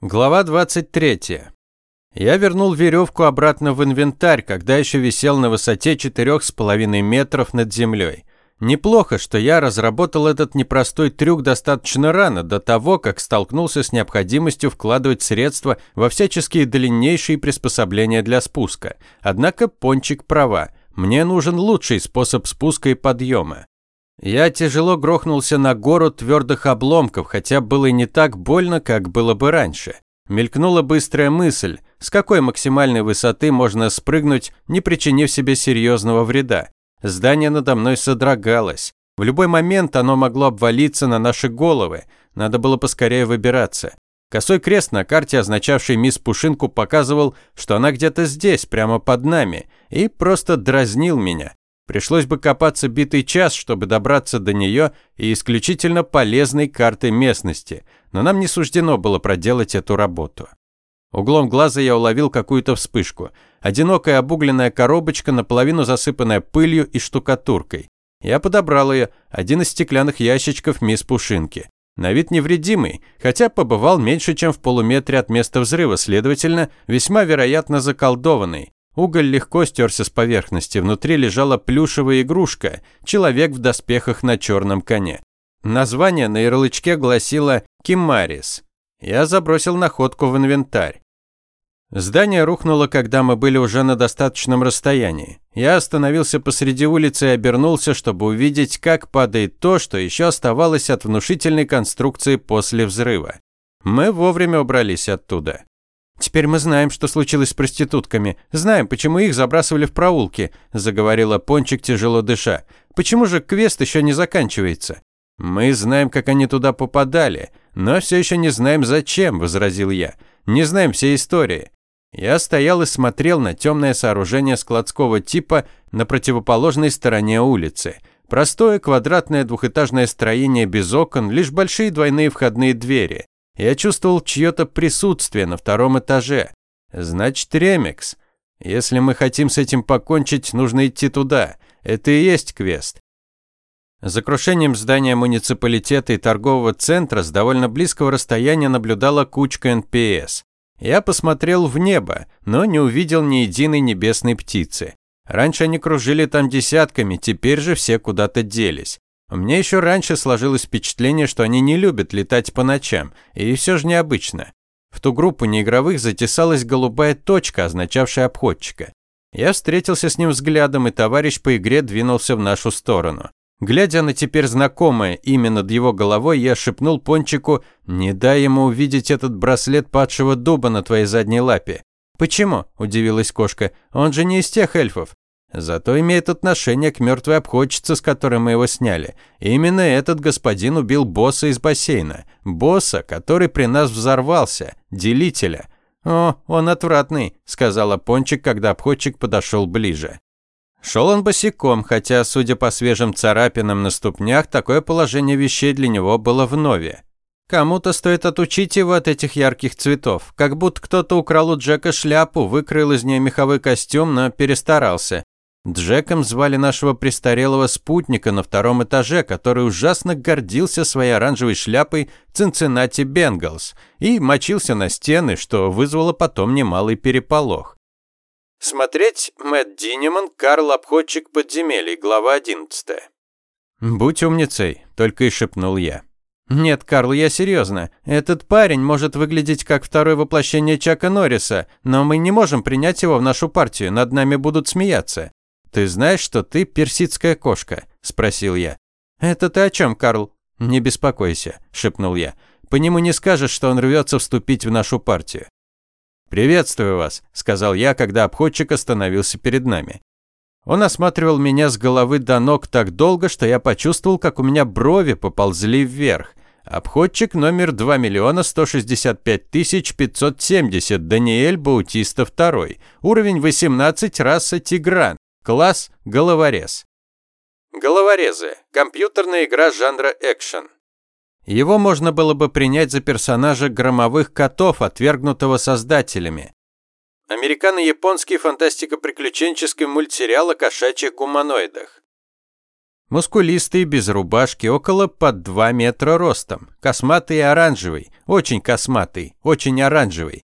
Глава 23. Я вернул веревку обратно в инвентарь, когда еще висел на высоте четырех с половиной метров над землей. Неплохо, что я разработал этот непростой трюк достаточно рано, до того, как столкнулся с необходимостью вкладывать средства во всяческие длиннейшие приспособления для спуска. Однако Пончик права. Мне нужен лучший способ спуска и подъема. Я тяжело грохнулся на гору твердых обломков, хотя было и не так больно, как было бы раньше. Мелькнула быстрая мысль, с какой максимальной высоты можно спрыгнуть, не причинив себе серьезного вреда. Здание надо мной содрогалось. В любой момент оно могло обвалиться на наши головы. Надо было поскорее выбираться. Косой крест на карте, означавший мисс Пушинку, показывал, что она где-то здесь, прямо под нами, и просто дразнил меня. Пришлось бы копаться битый час, чтобы добраться до нее и исключительно полезной карты местности, но нам не суждено было проделать эту работу. Углом глаза я уловил какую-то вспышку. Одинокая обугленная коробочка, наполовину засыпанная пылью и штукатуркой. Я подобрал ее, один из стеклянных ящичков мисс Пушинки. На вид невредимый, хотя побывал меньше, чем в полуметре от места взрыва, следовательно, весьма вероятно заколдованный. Уголь легко стерся с поверхности, внутри лежала плюшевая игрушка, человек в доспехах на черном коне. Название на ярлычке гласило «Кимарис». Я забросил находку в инвентарь. Здание рухнуло, когда мы были уже на достаточном расстоянии. Я остановился посреди улицы и обернулся, чтобы увидеть, как падает то, что еще оставалось от внушительной конструкции после взрыва. Мы вовремя убрались оттуда. «Теперь мы знаем, что случилось с проститутками. Знаем, почему их забрасывали в проулки», – заговорила Пончик, тяжело дыша. «Почему же квест еще не заканчивается?» «Мы знаем, как они туда попадали, но все еще не знаем, зачем», – возразил я. «Не знаем всей истории». Я стоял и смотрел на темное сооружение складского типа на противоположной стороне улицы. Простое квадратное двухэтажное строение без окон, лишь большие двойные входные двери. Я чувствовал чье-то присутствие на втором этаже. Значит, ремикс. Если мы хотим с этим покончить, нужно идти туда. Это и есть квест. За крушением здания муниципалитета и торгового центра с довольно близкого расстояния наблюдала кучка НПС. Я посмотрел в небо, но не увидел ни единой небесной птицы. Раньше они кружили там десятками, теперь же все куда-то делись. У меня еще раньше сложилось впечатление, что они не любят летать по ночам, и все же необычно. В ту группу неигровых затесалась голубая точка, означавшая обходчика. Я встретился с ним взглядом, и товарищ по игре двинулся в нашу сторону. Глядя на теперь знакомое имя над его головой, я шепнул Пончику «Не дай ему увидеть этот браслет падшего дуба на твоей задней лапе». «Почему?» – удивилась кошка. «Он же не из тех эльфов». Зато имеет отношение к мертвой обходчице, с которой мы его сняли. именно этот господин убил босса из бассейна. Босса, который при нас взорвался. Делителя. «О, он отвратный», – сказала Пончик, когда обходчик подошел ближе. Шел он босиком, хотя, судя по свежим царапинам на ступнях, такое положение вещей для него было вновь. Кому-то стоит отучить его от этих ярких цветов. Как будто кто-то украл у Джека шляпу, выкроил из нее меховой костюм, но перестарался. Джеком звали нашего престарелого спутника на втором этаже, который ужасно гордился своей оранжевой шляпой Цинциннати Бенгалс и мочился на стены, что вызвало потом немалый переполох. Смотреть Мэтт Динеман, Карл Обходчик подземелий, глава 11. «Будь умницей», – только и шепнул я. «Нет, Карл, я серьезно. Этот парень может выглядеть как второе воплощение Чака Норриса, но мы не можем принять его в нашу партию, над нами будут смеяться. «Ты знаешь, что ты персидская кошка?» – спросил я. «Это ты о чем, Карл?» «Не беспокойся», – шепнул я. «По нему не скажешь, что он рвется вступить в нашу партию». «Приветствую вас», – сказал я, когда обходчик остановился перед нами. Он осматривал меня с головы до ног так долго, что я почувствовал, как у меня брови поползли вверх. Обходчик номер 2 миллиона 165 тысяч 570, Даниэль Баутиста II. Уровень 18, раса Тигран. Класс – головорез. Головорезы – компьютерная игра жанра экшен. Его можно было бы принять за персонажа громовых котов, отвергнутого создателями. Американо-японский фантастико-приключенческий мультсериал о кошачьих гуманоидах. Мускулистый, без рубашки, около под 2 метра ростом. Косматый и оранжевый. Очень косматый, очень оранжевый.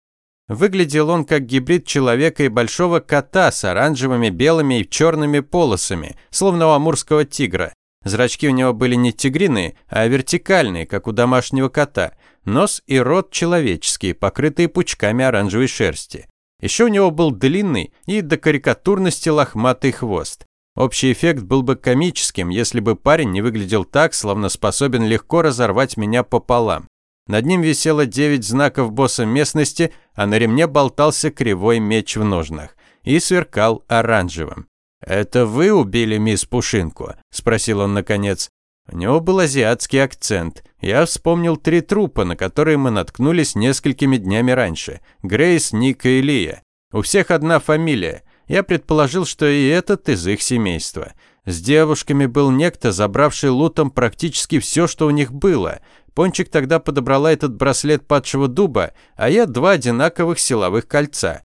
Выглядел он как гибрид человека и большого кота с оранжевыми, белыми и черными полосами, словно у амурского тигра. Зрачки у него были не тигриные, а вертикальные, как у домашнего кота. Нос и рот человеческие, покрытые пучками оранжевой шерсти. Еще у него был длинный и до карикатурности лохматый хвост. Общий эффект был бы комическим, если бы парень не выглядел так, словно способен легко разорвать меня пополам. Над ним висело девять знаков босса местности, а на ремне болтался кривой меч в ножнах и сверкал оранжевым. «Это вы убили мисс Пушинку?» – спросил он наконец. У него был азиатский акцент. Я вспомнил три трупа, на которые мы наткнулись несколькими днями раньше. Грейс, Ника и Лия. У всех одна фамилия. Я предположил, что и этот из их семейства. С девушками был некто, забравший лутом практически все, что у них было. Пончик тогда подобрала этот браслет падшего дуба, а я два одинаковых силовых кольца.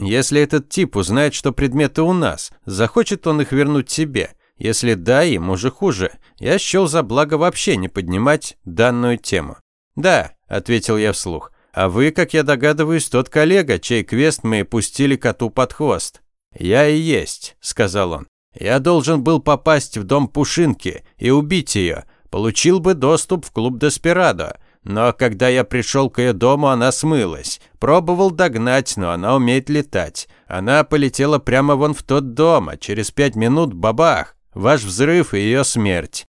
Если этот тип узнает, что предметы у нас, захочет он их вернуть себе. Если да, ему же хуже. Я счел за благо вообще не поднимать данную тему. «Да», – ответил я вслух. «А вы, как я догадываюсь, тот коллега, чей квест мы пустили коту под хвост». «Я и есть», – сказал он. «Я должен был попасть в дом Пушинки и убить ее, получил бы доступ в клуб Деспирадо. Но когда я пришел к ее дому, она смылась. Пробовал догнать, но она умеет летать. Она полетела прямо вон в тот дом, а через пять минут – бабах! Ваш взрыв и ее смерть.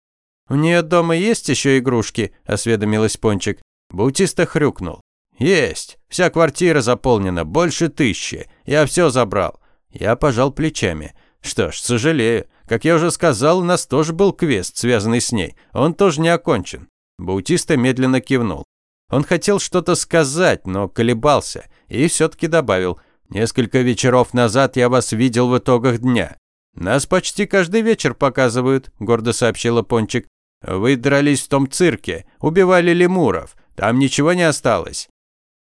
«У нее дома есть еще игрушки?» – осведомилась Пончик. Баутиста хрюкнул. «Есть. Вся квартира заполнена, больше тысячи. Я все забрал». Я пожал плечами. Что ж, сожалею. Как я уже сказал, у нас тоже был квест, связанный с ней. Он тоже не окончен. Баутиста медленно кивнул. Он хотел что-то сказать, но колебался. И все-таки добавил. «Несколько вечеров назад я вас видел в итогах дня». «Нас почти каждый вечер показывают», – гордо сообщила Пончик. «Вы дрались в том цирке, убивали лемуров. Там ничего не осталось».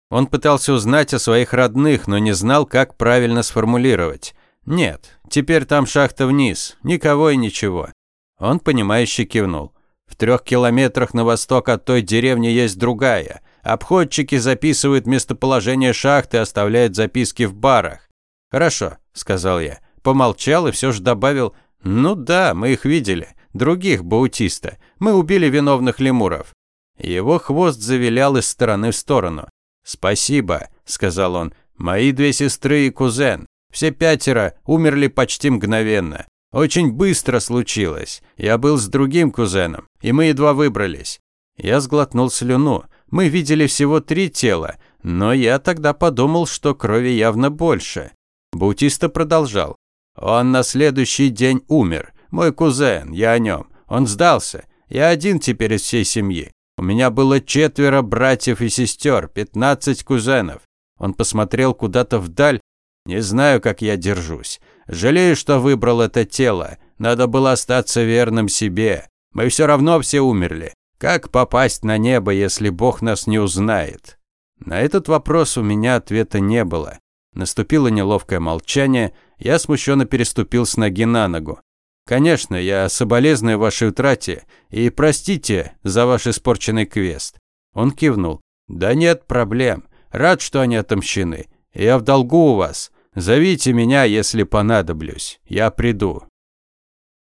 Он пытался узнать о своих родных, но не знал, как правильно сформулировать. «Нет, теперь там шахта вниз, никого и ничего». Он, понимающе кивнул. «В трех километрах на восток от той деревни есть другая. Обходчики записывают местоположение шахты, оставляют записки в барах». «Хорошо», – сказал я. Помолчал и все же добавил, «Ну да, мы их видели. Других Баутиста. Мы убили виновных лемуров». Его хвост завилял из стороны в сторону. «Спасибо», – сказал он. «Мои две сестры и кузен. Все пятеро умерли почти мгновенно. Очень быстро случилось. Я был с другим кузеном, и мы едва выбрались. Я сглотнул слюну. Мы видели всего три тела, но я тогда подумал, что крови явно больше. Баутиста продолжал. Он на следующий день умер. Мой кузен, я о нем. Он сдался. Я один теперь из всей семьи. У меня было четверо братьев и сестер, пятнадцать кузенов. Он посмотрел куда-то вдаль не знаю, как я держусь. Жалею, что выбрал это тело. Надо было остаться верным себе. Мы все равно все умерли. Как попасть на небо, если Бог нас не узнает? На этот вопрос у меня ответа не было. Наступило неловкое молчание. Я смущенно переступил с ноги на ногу. Конечно, я соболезную вашей утрате и простите за ваш испорченный квест. Он кивнул. Да нет проблем. Рад, что они отомщены. Я в долгу у вас. Зовите меня, если понадоблюсь. Я приду».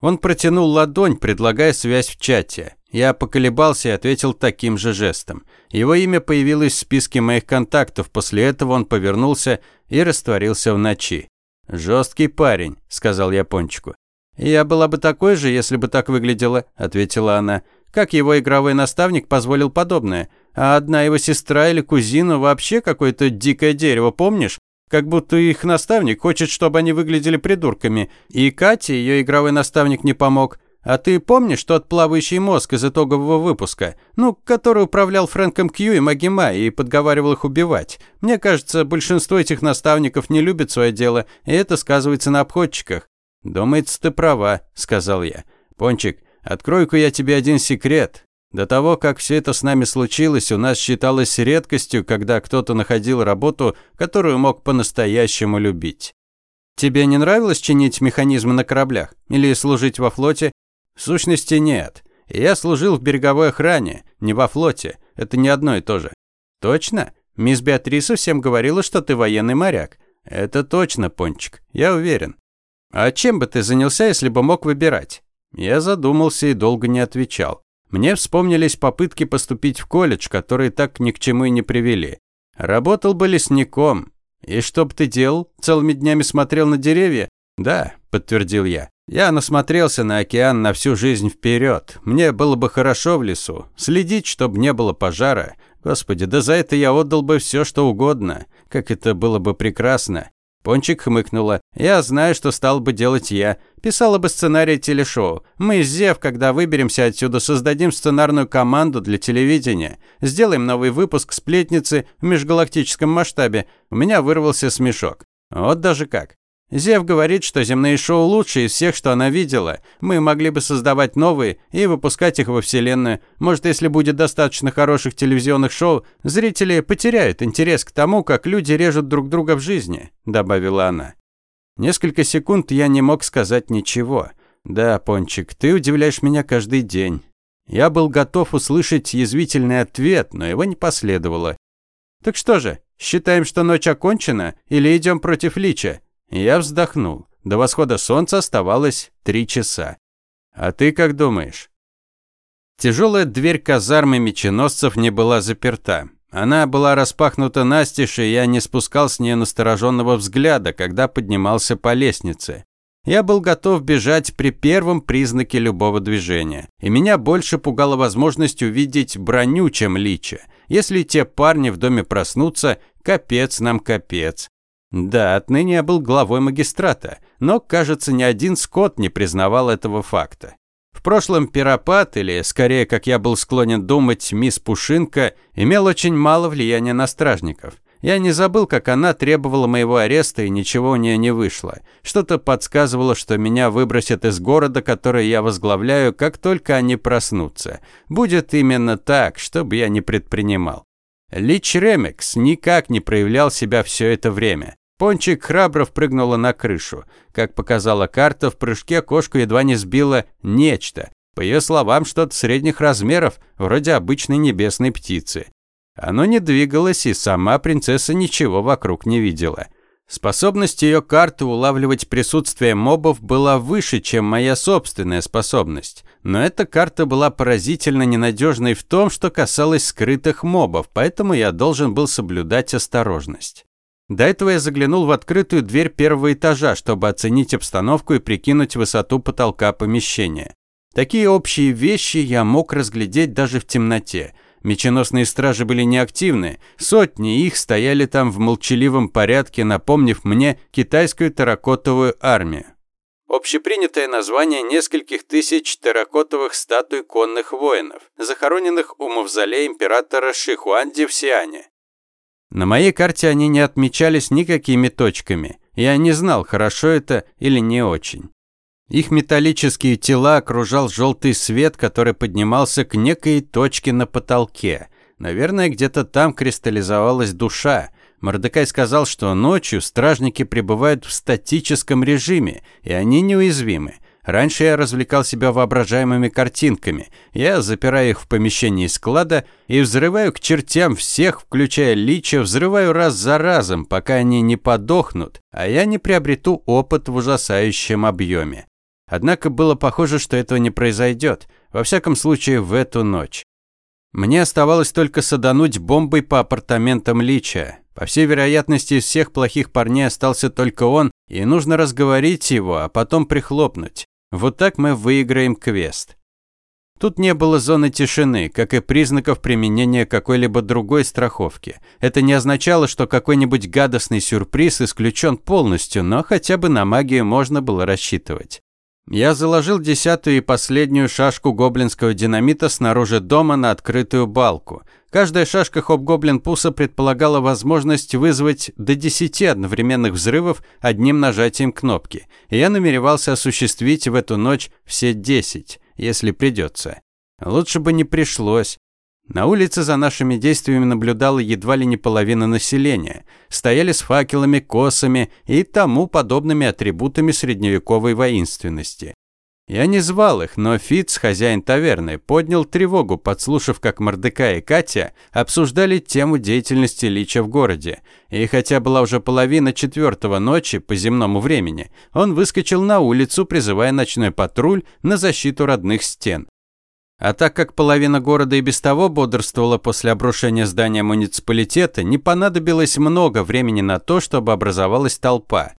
Он протянул ладонь, предлагая связь в чате. Я поколебался и ответил таким же жестом. Его имя появилось в списке моих контактов, после этого он повернулся и растворился в ночи. «Жесткий парень», – сказал я Пончику. «Я была бы такой же, если бы так выглядела», – ответила она. «Как его игровой наставник позволил подобное? А одна его сестра или кузина вообще какое-то дикое дерево, помнишь? Как будто их наставник хочет, чтобы они выглядели придурками. И Кате ее игровой наставник не помог. А ты помнишь тот плавающий мозг из итогового выпуска? Ну, который управлял Фрэнком Кью и Магима и подговаривал их убивать. Мне кажется, большинство этих наставников не любит свое дело, и это сказывается на обходчиках. «Думается, ты права», – сказал я. «Пончик, открою-ка я тебе один секрет. До того, как все это с нами случилось, у нас считалось редкостью, когда кто-то находил работу, которую мог по-настоящему любить. Тебе не нравилось чинить механизмы на кораблях? Или служить во флоте? В сущности, нет. Я служил в береговой охране, не во флоте. Это не одно и то же. Точно? Мисс Беатриса всем говорила, что ты военный моряк. Это точно, Пончик. Я уверен. А чем бы ты занялся, если бы мог выбирать? Я задумался и долго не отвечал. Мне вспомнились попытки поступить в колледж, которые так ни к чему и не привели. Работал бы лесником. И что бы ты делал? Целыми днями смотрел на деревья? Да, подтвердил я. Я насмотрелся на океан на всю жизнь вперед. Мне было бы хорошо в лесу. Следить, чтобы не было пожара. Господи, да за это я отдал бы все, что угодно. Как это было бы прекрасно. Пончик хмыкнула. «Я знаю, что стал бы делать я. Писала бы сценарий телешоу. Мы с Зев, когда выберемся отсюда, создадим сценарную команду для телевидения. Сделаем новый выпуск «Сплетницы» в межгалактическом масштабе. У меня вырвался смешок. Вот даже как. Зев говорит, что земные шоу лучшие из всех, что она видела. Мы могли бы создавать новые и выпускать их во Вселенную. Может, если будет достаточно хороших телевизионных шоу, зрители потеряют интерес к тому, как люди режут друг друга в жизни», – добавила она. Несколько секунд я не мог сказать ничего. «Да, Пончик, ты удивляешь меня каждый день». Я был готов услышать язвительный ответ, но его не последовало. «Так что же, считаем, что ночь окончена, или идем против Лича?» Я вздохнул. До восхода солнца оставалось три часа. А ты как думаешь? Тяжелая дверь казармы меченосцев не была заперта. Она была распахнута настежь, и я не спускал с нее настороженного взгляда, когда поднимался по лестнице. Я был готов бежать при первом признаке любого движения. И меня больше пугала возможность увидеть броню, чем лича. Если те парни в доме проснутся, капец нам капец. Да, отныне я был главой магистрата, но, кажется, ни один скот не признавал этого факта. Прошлом Пиропат, или скорее, как я был склонен думать, мисс Пушинка, имел очень мало влияния на стражников. Я не забыл, как она требовала моего ареста, и ничего у нее не вышло. Что-то подсказывало, что меня выбросят из города, который я возглавляю, как только они проснутся. Будет именно так, чтобы я не предпринимал. Лич Ремекс никак не проявлял себя все это время. Пончик храбро впрыгнула на крышу. Как показала карта, в прыжке кошку едва не сбило нечто. По ее словам, что-то средних размеров, вроде обычной небесной птицы. Оно не двигалось, и сама принцесса ничего вокруг не видела. Способность ее карты улавливать присутствие мобов была выше, чем моя собственная способность. Но эта карта была поразительно ненадежной в том, что касалось скрытых мобов, поэтому я должен был соблюдать осторожность. До этого я заглянул в открытую дверь первого этажа, чтобы оценить обстановку и прикинуть высоту потолка помещения. Такие общие вещи я мог разглядеть даже в темноте. Меченосные стражи были неактивны, сотни их стояли там в молчаливом порядке, напомнив мне китайскую терракотовую армию. Общепринятое название нескольких тысяч терракотовых статуй конных воинов, захороненных у мавзолея императора Шихуанди в Сиане. На моей карте они не отмечались никакими точками. Я не знал, хорошо это или не очень. Их металлические тела окружал желтый свет, который поднимался к некой точке на потолке. Наверное, где-то там кристаллизовалась душа. Мордекай сказал, что ночью стражники пребывают в статическом режиме, и они неуязвимы. Раньше я развлекал себя воображаемыми картинками. Я запираю их в помещении склада и взрываю к чертям всех, включая лича, взрываю раз за разом, пока они не подохнут, а я не приобрету опыт в ужасающем объеме. Однако было похоже, что этого не произойдет, во всяком случае в эту ночь. Мне оставалось только садануть бомбой по апартаментам Лича. По всей вероятности, из всех плохих парней остался только он, и нужно разговорить его, а потом прихлопнуть. Вот так мы выиграем квест. Тут не было зоны тишины, как и признаков применения какой-либо другой страховки. Это не означало, что какой-нибудь гадостный сюрприз исключен полностью, но хотя бы на магию можно было рассчитывать. Я заложил десятую и последнюю шашку гоблинского динамита снаружи дома на открытую балку. Каждая шашка хоп-гоблин-пуса предполагала возможность вызвать до 10 одновременных взрывов одним нажатием кнопки. Я намеревался осуществить в эту ночь все 10, если придется. Лучше бы не пришлось. На улице за нашими действиями наблюдала едва ли не половина населения. Стояли с факелами, косами и тому подобными атрибутами средневековой воинственности. Я не звал их, но Фиц, хозяин таверны, поднял тревогу, подслушав, как Мордекай и Катя обсуждали тему деятельности Лича в городе. И хотя была уже половина четвертого ночи по земному времени, он выскочил на улицу, призывая ночной патруль на защиту родных стен. А так как половина города и без того бодрствовала после обрушения здания муниципалитета, не понадобилось много времени на то, чтобы образовалась толпа.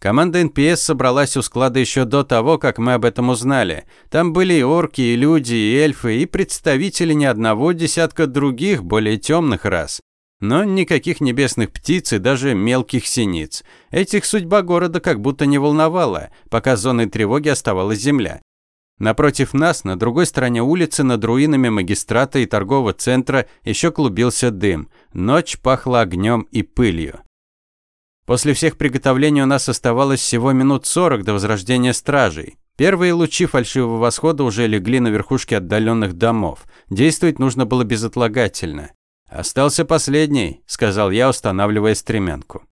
Команда НПС собралась у склада еще до того, как мы об этом узнали. Там были и орки, и люди, и эльфы, и представители не одного десятка других, более темных рас. Но никаких небесных птиц и даже мелких синиц. Этих судьба города как будто не волновала, пока зоной тревоги оставалась земля. Напротив нас, на другой стороне улицы, над руинами магистрата и торгового центра, еще клубился дым. Ночь пахла огнем и пылью. После всех приготовлений у нас оставалось всего минут сорок до возрождения стражей. Первые лучи фальшивого восхода уже легли на верхушки отдаленных домов. Действовать нужно было безотлагательно. «Остался последний», – сказал я, устанавливая стремянку.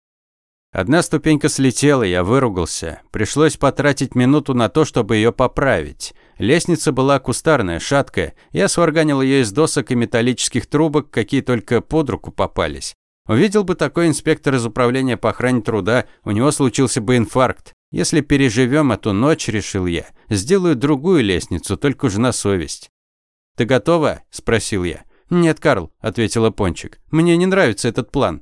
Одна ступенька слетела, я выругался. Пришлось потратить минуту на то, чтобы ее поправить. Лестница была кустарная, шаткая. Я сварганил ее из досок и металлических трубок, какие только под руку попались. Увидел бы такой инспектор из управления по охране труда, у него случился бы инфаркт. Если переживем эту ночь, решил я, сделаю другую лестницу, только уже на совесть. «Ты готова?» – спросил я. «Нет, Карл», – ответила Пончик. «Мне не нравится этот план».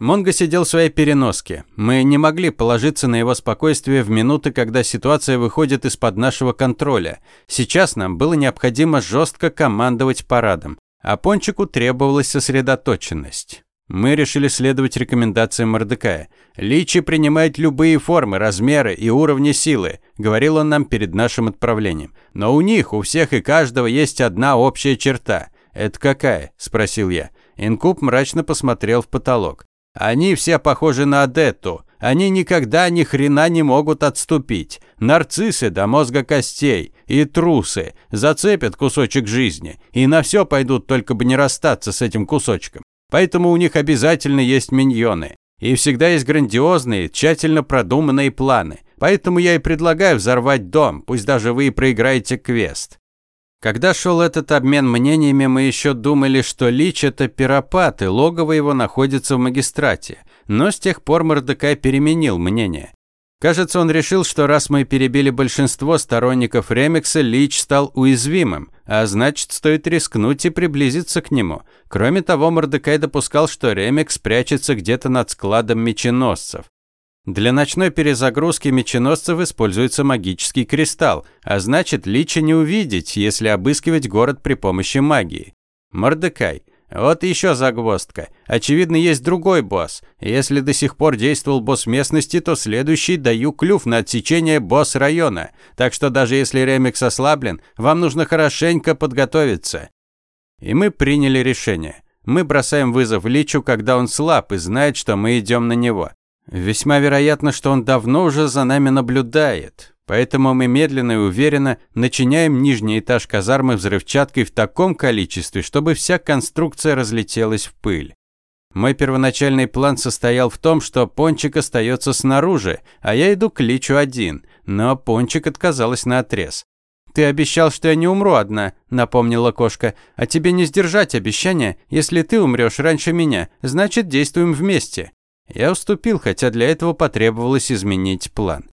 Монго сидел в своей переноске. Мы не могли положиться на его спокойствие в минуты, когда ситуация выходит из-под нашего контроля. Сейчас нам было необходимо жестко командовать парадом, а Пончику требовалась сосредоточенность. Мы решили следовать рекомендациям Мордекая. Личи принимает любые формы, размеры и уровни силы, говорил он нам перед нашим отправлением. Но у них, у всех и каждого есть одна общая черта. Это какая? спросил я. Инкуб мрачно посмотрел в потолок. Они все похожи на Адетту. Они никогда ни хрена не могут отступить. Нарциссы до мозга костей и трусы зацепят кусочек жизни и на все пойдут, только бы не расстаться с этим кусочком. Поэтому у них обязательно есть миньоны. И всегда есть грандиозные, тщательно продуманные планы. Поэтому я и предлагаю взорвать дом, пусть даже вы и проиграете квест. Когда шел этот обмен мнениями, мы еще думали, что Лич – это пиропат, и логово его находится в магистрате. Но с тех пор Мордекай переменил мнение. Кажется, он решил, что раз мы перебили большинство сторонников Ремикса, Лич стал уязвимым, а значит, стоит рискнуть и приблизиться к нему. Кроме того, Мордекай допускал, что Ремикс прячется где-то над складом меченосцев. Для ночной перезагрузки меченосцев используется магический кристалл, а значит, Лича не увидеть, если обыскивать город при помощи магии. Мордекай, вот еще загвоздка. Очевидно, есть другой босс. Если до сих пор действовал босс местности, то следующий даю клюв на отсечение босс района. Так что даже если ремикс ослаблен, вам нужно хорошенько подготовиться. И мы приняли решение. Мы бросаем вызов Личу, когда он слаб и знает, что мы идем на него. Весьма вероятно, что он давно уже за нами наблюдает. Поэтому мы медленно и уверенно начиняем нижний этаж казармы взрывчаткой в таком количестве, чтобы вся конструкция разлетелась в пыль. Мой первоначальный план состоял в том, что Пончик остается снаружи, а я иду к Личу один, но Пончик отказалась на отрез. «Ты обещал, что я не умру одна», – напомнила кошка. «А тебе не сдержать обещания. Если ты умрешь раньше меня, значит, действуем вместе». Я уступил, хотя для этого потребовалось изменить план.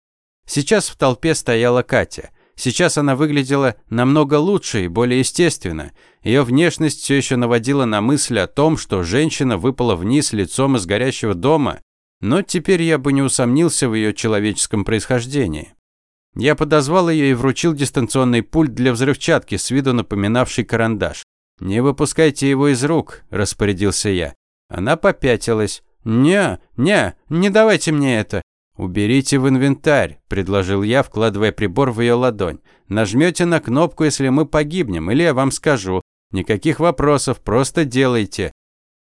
Сейчас в толпе стояла Катя. Сейчас она выглядела намного лучше и более естественно. Ее внешность все еще наводила на мысль о том, что женщина выпала вниз лицом из горящего дома, но теперь я бы не усомнился в ее человеческом происхождении. Я подозвал ее и вручил дистанционный пульт для взрывчатки, с виду напоминавший карандаш. «Не выпускайте его из рук», – распорядился я. Она попятилась. «Не, не, не давайте мне это. «Уберите в инвентарь», – предложил я, вкладывая прибор в ее ладонь. «Нажмете на кнопку, если мы погибнем, или я вам скажу. Никаких вопросов, просто делайте».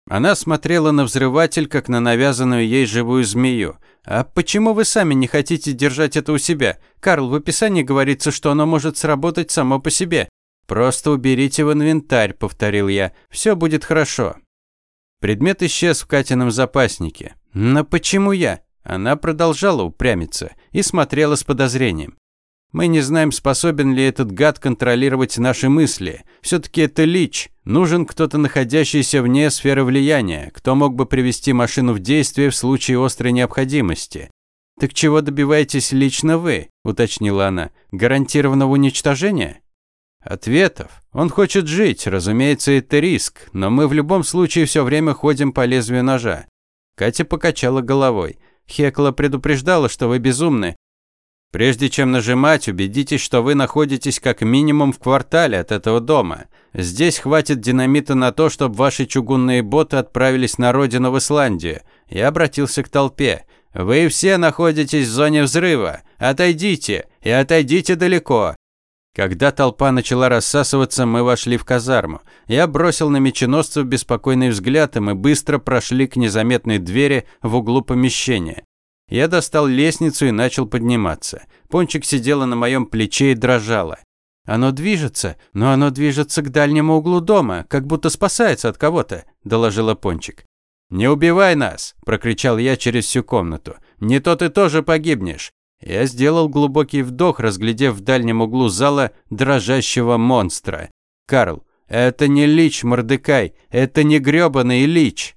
Она смотрела на взрыватель, как на навязанную ей живую змею. «А почему вы сами не хотите держать это у себя? Карл, в описании говорится, что оно может сработать само по себе». «Просто уберите в инвентарь», – повторил я. «Все будет хорошо». Предмет исчез в Катином запаснике. «Но почему я?» Она продолжала упрямиться и смотрела с подозрением. Мы не знаем, способен ли этот гад контролировать наши мысли. Все-таки это лич. Нужен кто-то, находящийся вне сферы влияния, кто мог бы привести машину в действие в случае острой необходимости. «Так чего добиваетесь лично вы?» – уточнила она. «Гарантированного уничтожения?» Ответов. Он хочет жить, разумеется, это риск, но мы в любом случае все время ходим по лезвию ножа. Катя покачала головой. Хекла предупреждала, что вы безумны, Прежде чем нажимать, убедитесь, что вы находитесь как минимум в квартале от этого дома. Здесь хватит динамита на то, чтобы ваши чугунные боты отправились на родину в Исландию. Я обратился к толпе. Вы все находитесь в зоне взрыва. Отойдите и отойдите далеко. Когда толпа начала рассасываться, мы вошли в казарму. Я бросил на меченосцев беспокойный взгляд, и мы быстро прошли к незаметной двери в углу помещения. Я достал лестницу и начал подниматься. Пончик сидела на моем плече и дрожала. «Оно движется, но оно движется к дальнему углу дома, как будто спасается от кого-то», – доложила Пончик. «Не убивай нас!» – прокричал я через всю комнату. «Не то ты тоже погибнешь!» Я сделал глубокий вдох, разглядев в дальнем углу зала дрожащего монстра. «Карл, это не лич, Мордекай, это не грёбаный лич!»